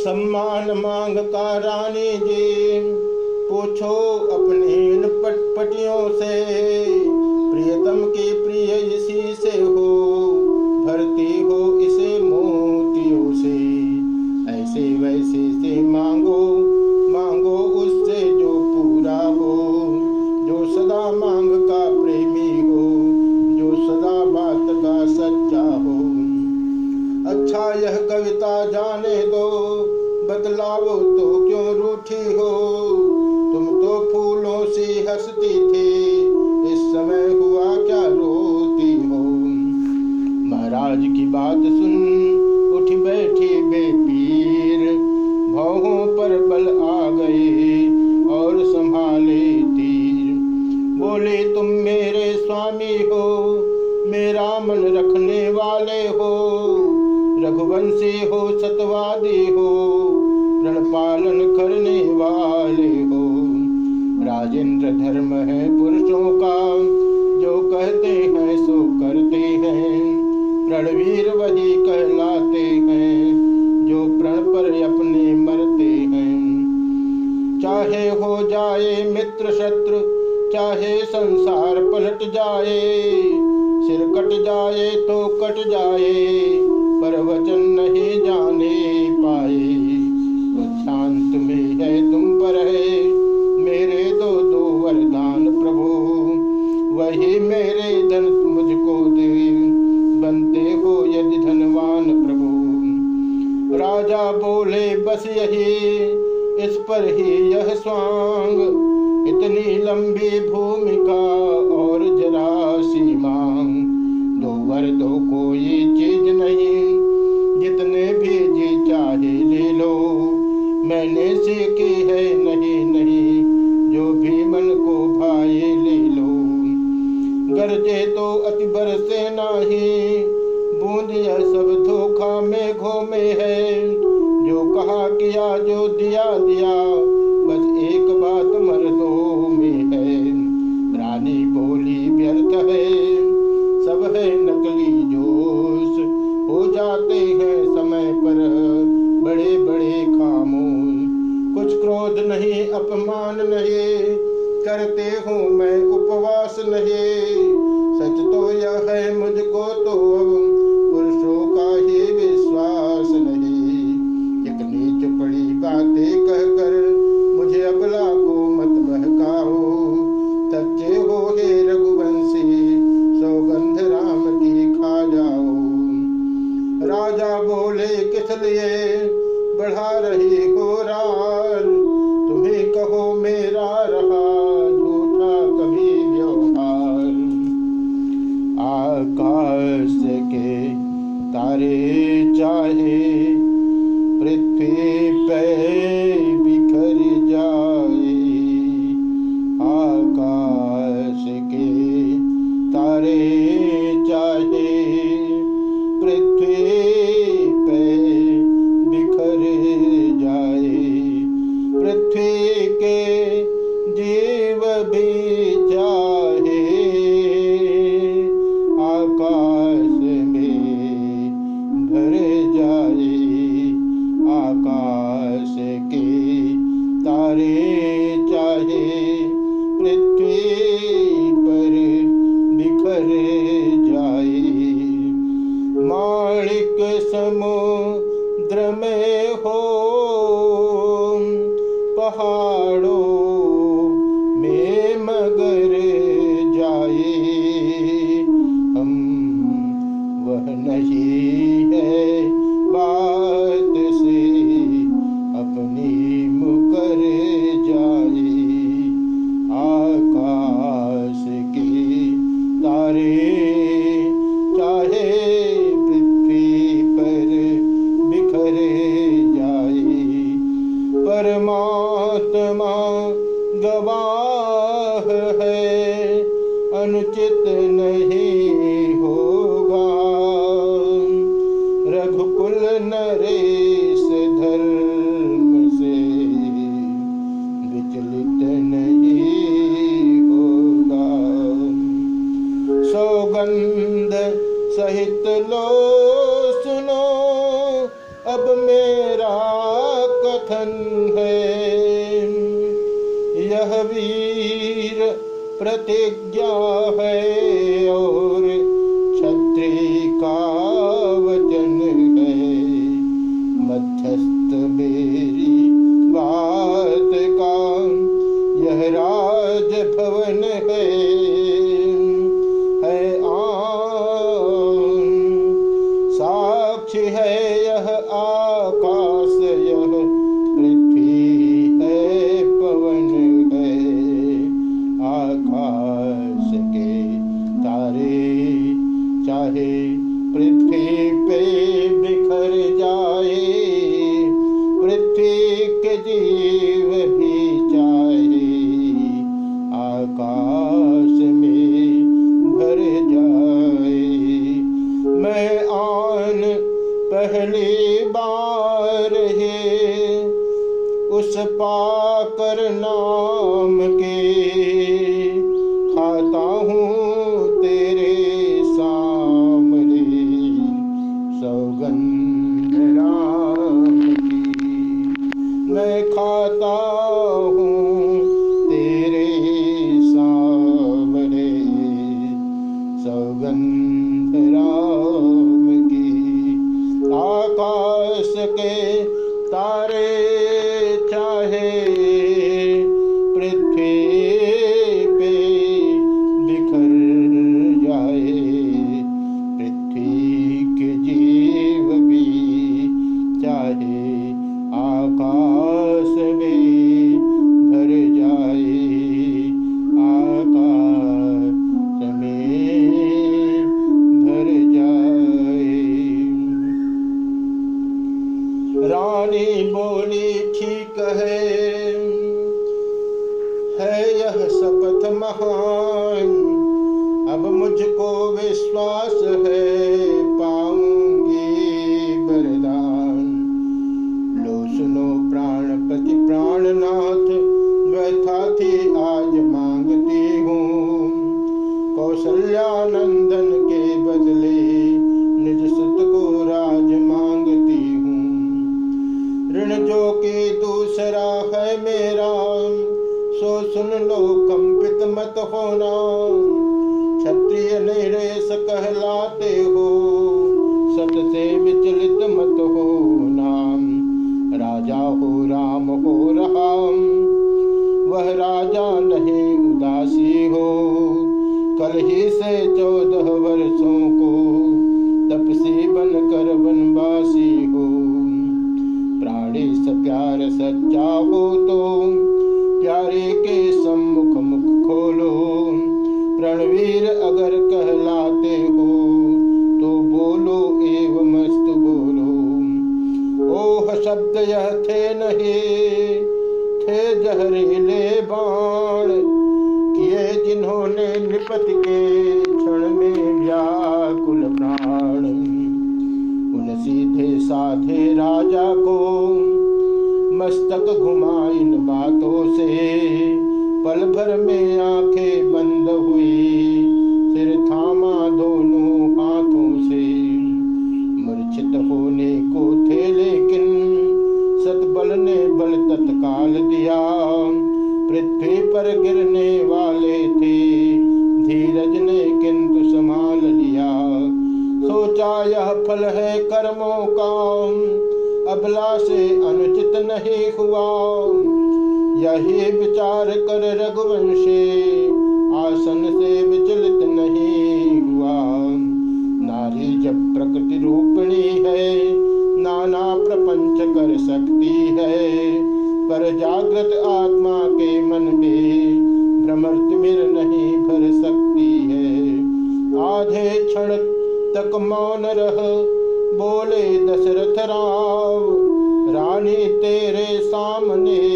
सम्मान मांग का रानी जी। पूछो अपने इन पटपटियों से प्रियतम की प्रिय बात सुन वही कहलाते हैं, जो प्रण पर अपने मरते हैं। चाहे हो जाए मित्र शत्रु, चाहे संसार पलट जाए, सिर कट जाए तो कट जाए, पर वचन नहीं जाने पाए। शांत में है बोले, बस यही, इस पर ही यह स्वांग। इतनी लंबी भूमिका और जरा सी मांग। दो वर्दों को चाहे पृथ्वी कहलाते हो। सत से विचलित मत हो नाम। राजा हो, राम हो रहा वह राजा नहीं, उदासी हो। कल ही से चौदह वर्षों को तपसी बनकर वनवासी हो। प्राणी स प्यार सच्चा हो तो प्यारे के सम्मुख रणवीर अगर कहलाते हो तो बोलो एवं मस्त बोलो। ओह, शब्द यह थे नहीं, थे जहरीले बाण। किए जिन्होंने निपत के क्षण में व्याकुल प्राण। उन सीधे साधे राजा को मस्तक घुमा इन बातों से। पल भर में आँखें यही विचार कर रघुवंशी। आसन से विचलित नहीं हुआ। नारी जब प्रकृति रूपणी है, नाना प्रपंच कर सकती है। पर जागृत आत्मा के मन में भ्रमर तिमिर नहीं भर सकती है। आधे क्षण तक मौन रह, बोले दशरथ राव, रानी तेरे सामने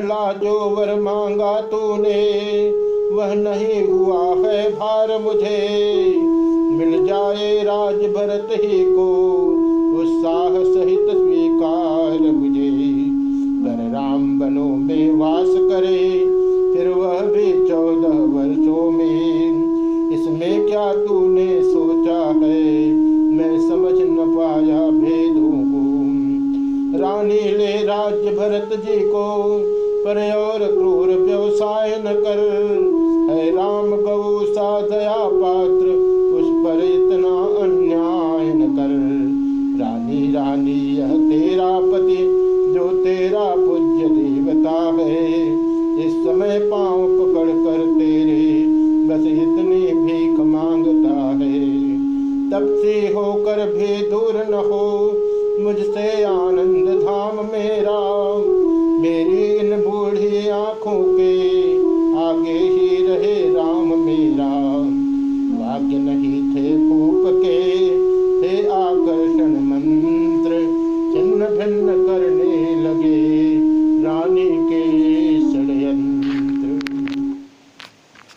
पहला जो वर मांगा तूने, वह नहीं हुआ है भार मुझे। मिल जाए राज भरत ही को